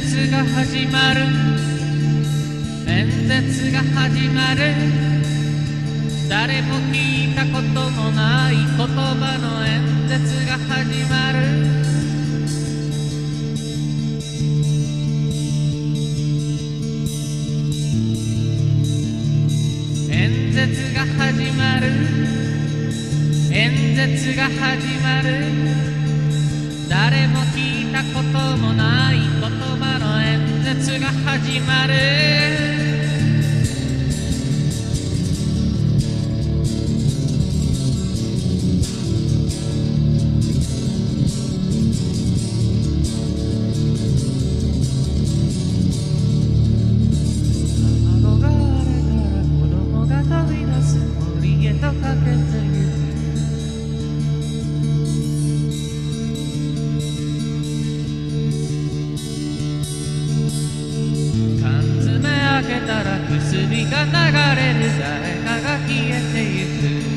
始まる。演説が始まる。誰も聞いたこともない言葉の演説が始まる。演説が始まる。演説が始まる。誰も聞いたこともない言葉の演説が始まる。けたら薬が流れる誰かが消えてゆく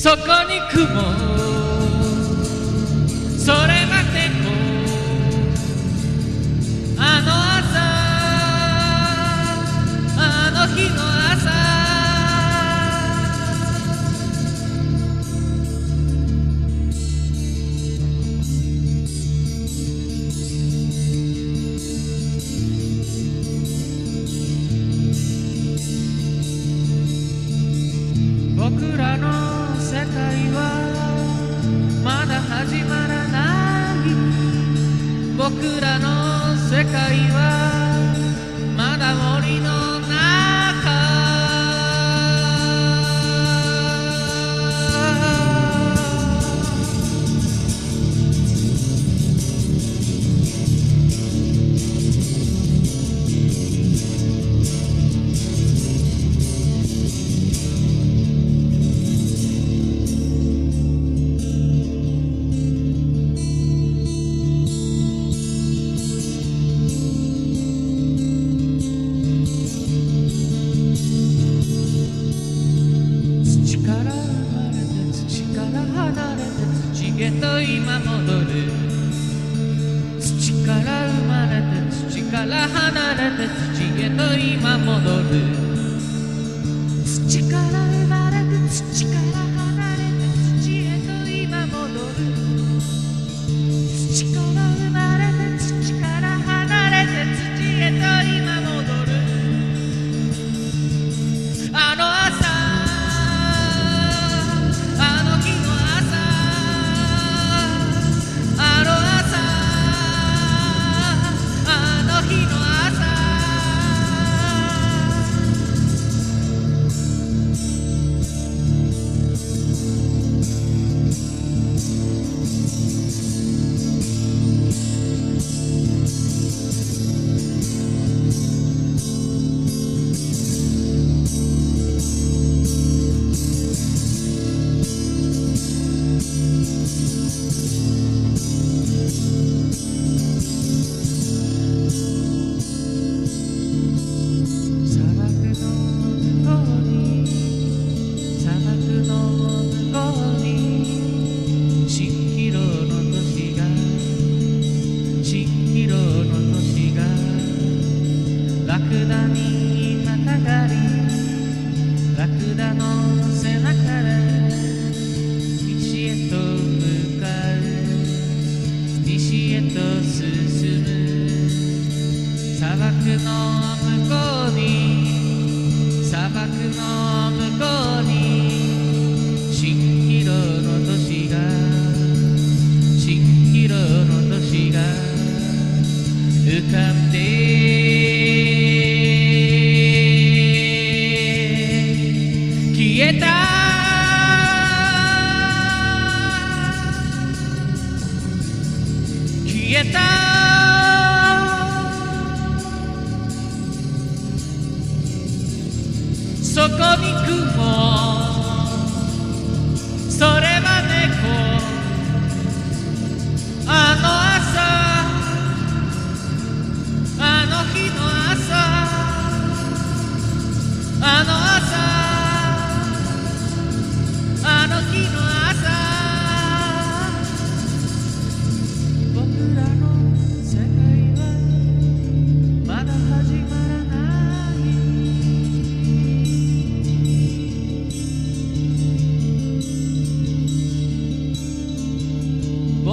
そこに雲僕らの世界はへと今戻る土から生まれて土から離れて土へと今戻る。土から生まれて土からの背中で西へと向かう。西へと進む。砂漠の向こうに砂漠のそこに雲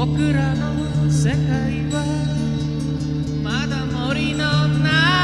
僕らの世界はまだ森の中